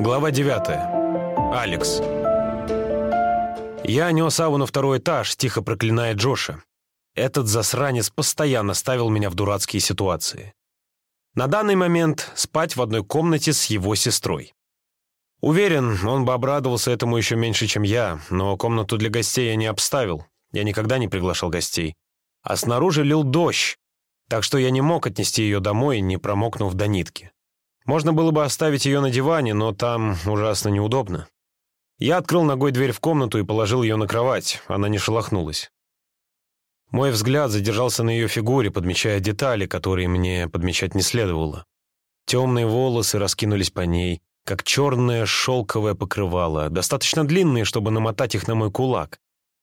Глава 9. Алекс. Я нес Аву на второй этаж, тихо проклиная Джоша. Этот засранец постоянно ставил меня в дурацкие ситуации. На данный момент спать в одной комнате с его сестрой. Уверен, он бы обрадовался этому еще меньше, чем я, но комнату для гостей я не обставил. Я никогда не приглашал гостей. А снаружи лил дождь, так что я не мог отнести ее домой, не промокнув до нитки. Можно было бы оставить ее на диване, но там ужасно неудобно. Я открыл ногой дверь в комнату и положил ее на кровать. Она не шелохнулась. Мой взгляд задержался на ее фигуре, подмечая детали, которые мне подмечать не следовало. Темные волосы раскинулись по ней, как черное шелковое покрывало, достаточно длинные, чтобы намотать их на мой кулак.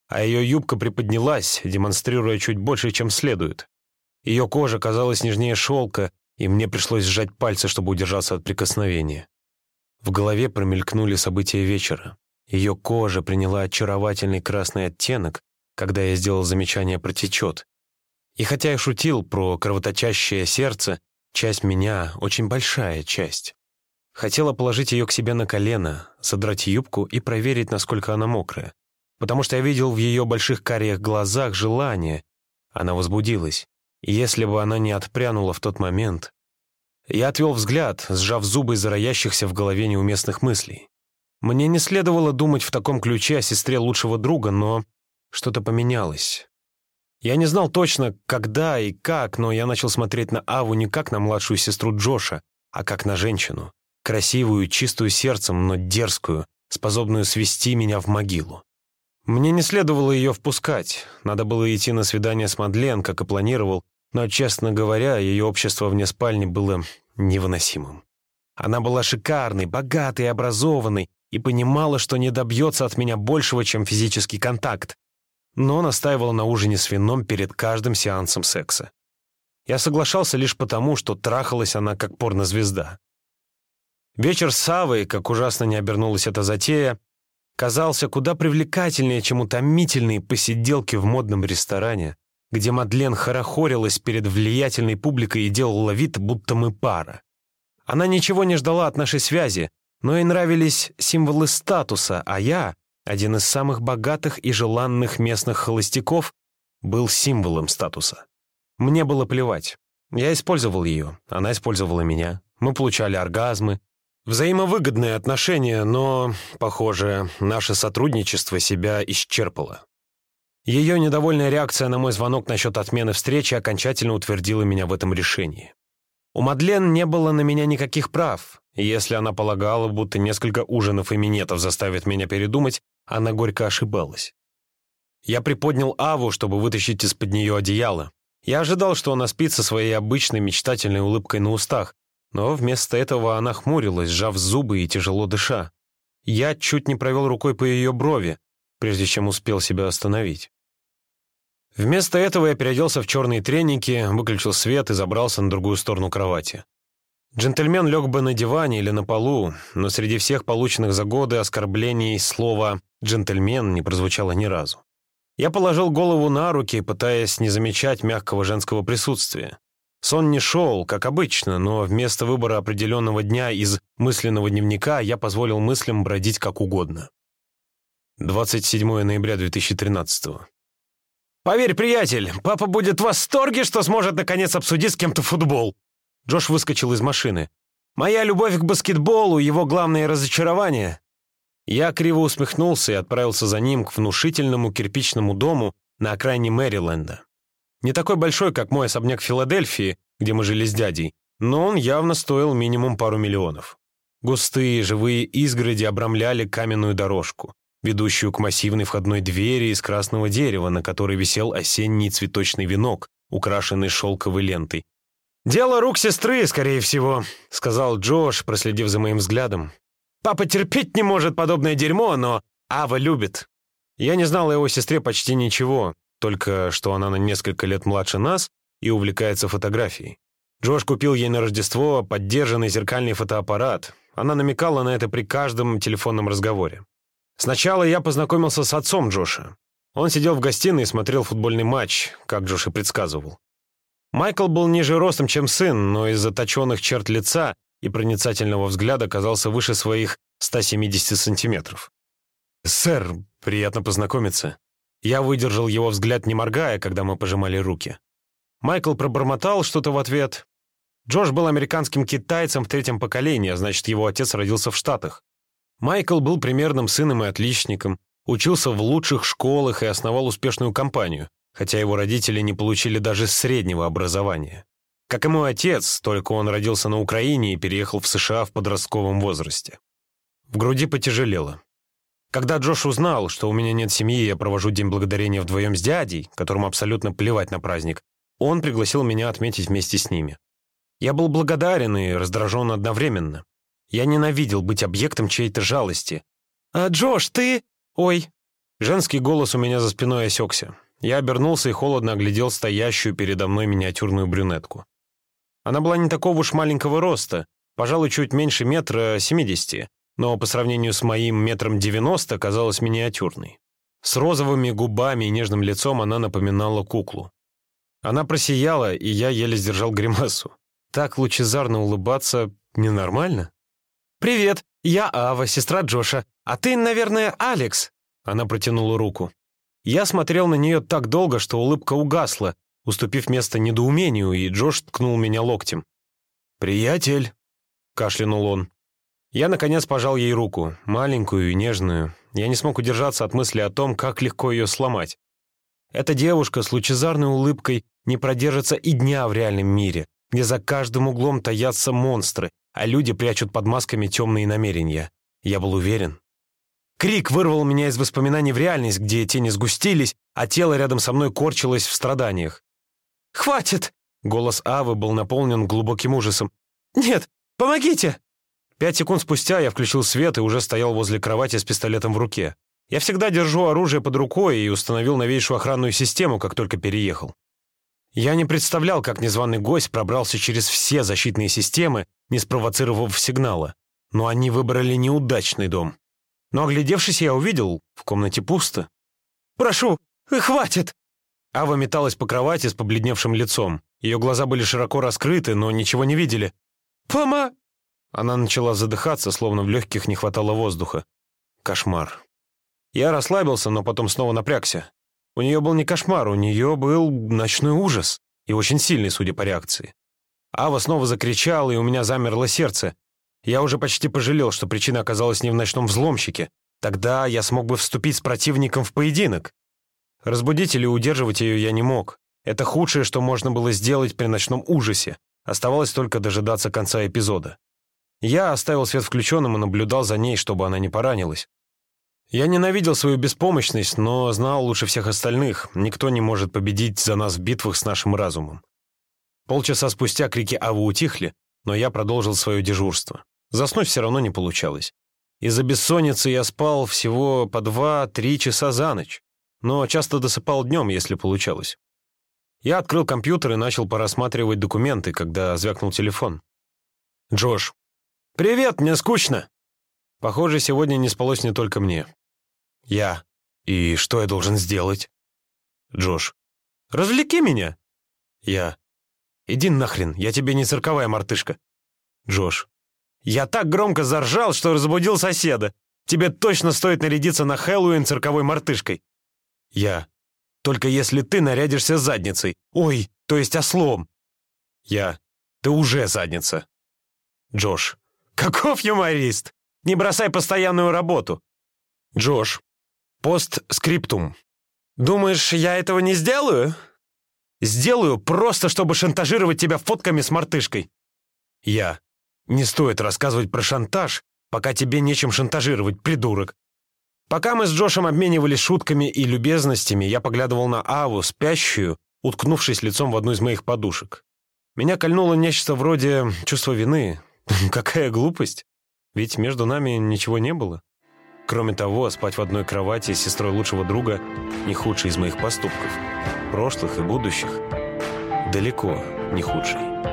А ее юбка приподнялась, демонстрируя чуть больше, чем следует. Ее кожа казалась нежнее шелка, и мне пришлось сжать пальцы, чтобы удержаться от прикосновения. В голове промелькнули события вечера. Ее кожа приняла очаровательный красный оттенок, когда я сделал замечание про течет. И хотя я шутил про кровоточащее сердце, часть меня, очень большая часть, хотела положить ее к себе на колено, содрать юбку и проверить, насколько она мокрая. Потому что я видел в ее больших карих глазах желание. Она возбудилась. Если бы она не отпрянула в тот момент... Я отвел взгляд, сжав зубы из-за роящихся в голове неуместных мыслей. Мне не следовало думать в таком ключе о сестре лучшего друга, но что-то поменялось. Я не знал точно, когда и как, но я начал смотреть на Аву не как на младшую сестру Джоша, а как на женщину. Красивую, чистую сердцем, но дерзкую, способную свести меня в могилу. Мне не следовало ее впускать. Надо было идти на свидание с Мадлен, как и планировал, но, честно говоря, ее общество вне спальни было невыносимым. Она была шикарной, богатой, образованной и понимала, что не добьется от меня большего, чем физический контакт, но настаивала на ужине с вином перед каждым сеансом секса. Я соглашался лишь потому, что трахалась она как порнозвезда. Вечер с Савой, как ужасно не обернулась эта затея, казался куда привлекательнее, чем утомительные посиделки в модном ресторане, где Мадлен хорохорилась перед влиятельной публикой и делала вид, будто мы пара. Она ничего не ждала от нашей связи, но ей нравились символы статуса, а я, один из самых богатых и желанных местных холостяков, был символом статуса. Мне было плевать. Я использовал ее, она использовала меня. Мы получали оргазмы. Взаимовыгодные отношения, но, похоже, наше сотрудничество себя исчерпало. Ее недовольная реакция на мой звонок насчет отмены встречи окончательно утвердила меня в этом решении. У Мадлен не было на меня никаких прав, если она полагала, будто несколько ужинов и минетов заставит меня передумать, она горько ошибалась. Я приподнял Аву, чтобы вытащить из-под нее одеяло. Я ожидал, что она спит со своей обычной мечтательной улыбкой на устах, но вместо этого она хмурилась, сжав зубы и тяжело дыша. Я чуть не провел рукой по ее брови, прежде чем успел себя остановить. Вместо этого я переоделся в черные треники, выключил свет и забрался на другую сторону кровати. Джентльмен лег бы на диване или на полу, но среди всех полученных за годы оскорблений слова «джентльмен» не прозвучало ни разу. Я положил голову на руки, пытаясь не замечать мягкого женского присутствия. Сон не шел, как обычно, но вместо выбора определенного дня из мысленного дневника я позволил мыслям бродить как угодно. 27 ноября 2013 «Поверь, приятель, папа будет в восторге, что сможет наконец обсудить с кем-то футбол!» Джош выскочил из машины. «Моя любовь к баскетболу — его главное разочарование!» Я криво усмехнулся и отправился за ним к внушительному кирпичному дому на окраине Мэриленда. Не такой большой, как мой особняк в Филадельфии, где мы жили с дядей, но он явно стоил минимум пару миллионов. Густые живые изгороди обрамляли каменную дорожку ведущую к массивной входной двери из красного дерева, на которой висел осенний цветочный венок, украшенный шелковой лентой. «Дело рук сестры, скорее всего», — сказал Джош, проследив за моим взглядом. «Папа терпеть не может подобное дерьмо, но Ава любит». Я не знал о его сестре почти ничего, только что она на несколько лет младше нас и увлекается фотографией. Джош купил ей на Рождество поддержанный зеркальный фотоаппарат. Она намекала на это при каждом телефонном разговоре. Сначала я познакомился с отцом Джоша. Он сидел в гостиной и смотрел футбольный матч, как Джош и предсказывал. Майкл был ниже ростом, чем сын, но из-за точенных черт лица и проницательного взгляда казался выше своих 170 сантиметров. «Сэр, приятно познакомиться». Я выдержал его взгляд, не моргая, когда мы пожимали руки. Майкл пробормотал что-то в ответ. Джош был американским китайцем в третьем поколении, а значит, его отец родился в Штатах. Майкл был примерным сыном и отличником, учился в лучших школах и основал успешную компанию, хотя его родители не получили даже среднего образования. Как и мой отец, только он родился на Украине и переехал в США в подростковом возрасте. В груди потяжелело. Когда Джош узнал, что у меня нет семьи и я провожу День Благодарения вдвоем с дядей, которому абсолютно плевать на праздник, он пригласил меня отметить вместе с ними. Я был благодарен и раздражен одновременно. Я ненавидел быть объектом чьей-то жалости. «А, Джош, ты...» «Ой». Женский голос у меня за спиной осекся. Я обернулся и холодно оглядел стоящую передо мной миниатюрную брюнетку. Она была не такого уж маленького роста, пожалуй, чуть меньше метра семидесяти, но по сравнению с моим метром девяносто казалась миниатюрной. С розовыми губами и нежным лицом она напоминала куклу. Она просияла, и я еле сдержал гримасу. Так лучезарно улыбаться ненормально? «Привет, я Ава, сестра Джоша. А ты, наверное, Алекс?» Она протянула руку. Я смотрел на нее так долго, что улыбка угасла, уступив место недоумению, и Джош ткнул меня локтем. «Приятель», — кашлянул он. Я, наконец, пожал ей руку, маленькую и нежную. Я не смог удержаться от мысли о том, как легко ее сломать. Эта девушка с лучезарной улыбкой не продержится и дня в реальном мире, где за каждым углом таятся монстры, а люди прячут под масками темные намерения. Я был уверен. Крик вырвал меня из воспоминаний в реальность, где тени сгустились, а тело рядом со мной корчилось в страданиях. «Хватит!» — голос Авы был наполнен глубоким ужасом. «Нет, помогите!» Пять секунд спустя я включил свет и уже стоял возле кровати с пистолетом в руке. Я всегда держу оружие под рукой и установил новейшую охранную систему, как только переехал. Я не представлял, как незваный гость пробрался через все защитные системы, не спровоцировав сигнала. Но они выбрали неудачный дом. Но оглядевшись, я увидел, в комнате пусто. «Прошу, хватит!» Ава металась по кровати с побледневшим лицом. Ее глаза были широко раскрыты, но ничего не видели. «Пома...» Она начала задыхаться, словно в легких не хватало воздуха. Кошмар. Я расслабился, но потом снова напрягся. У нее был не кошмар, у нее был ночной ужас. И очень сильный, судя по реакции. Ава снова закричала, и у меня замерло сердце. Я уже почти пожалел, что причина оказалась не в ночном взломщике. Тогда я смог бы вступить с противником в поединок. Разбудить или удерживать ее я не мог. Это худшее, что можно было сделать при ночном ужасе. Оставалось только дожидаться конца эпизода. Я оставил свет включенным и наблюдал за ней, чтобы она не поранилась. Я ненавидел свою беспомощность, но знал лучше всех остальных. Никто не может победить за нас в битвах с нашим разумом. Полчаса спустя крики Авы утихли, но я продолжил свое дежурство. Заснуть все равно не получалось. Из-за бессонницы я спал всего по два-три часа за ночь, но часто досыпал днем, если получалось. Я открыл компьютер и начал порассматривать документы, когда звякнул телефон. «Джош, «Привет, мне скучно!» Похоже, сегодня не спалось не только мне. Я. И что я должен сделать? Джош. Развлеки меня. Я. Иди нахрен, я тебе не цирковая мартышка. Джош. Я так громко заржал, что разбудил соседа. Тебе точно стоит нарядиться на Хэллоуин цирковой мартышкой. Я. Только если ты нарядишься задницей. Ой, то есть ослом. Я. Ты уже задница. Джош. Каков юморист! Не бросай постоянную работу. Джош. Постскриптум. Думаешь, я этого не сделаю? Сделаю просто, чтобы шантажировать тебя фотками с мартышкой. Я. Не стоит рассказывать про шантаж, пока тебе нечем шантажировать, придурок. Пока мы с Джошем обменивались шутками и любезностями, я поглядывал на Аву, спящую, уткнувшись лицом в одну из моих подушек. Меня кольнуло нечто вроде чувства вины, Какая глупость. Ведь между нами ничего не было. Кроме того, спать в одной кровати с сестрой лучшего друга – не худший из моих поступков. Прошлых и будущих – далеко не худший.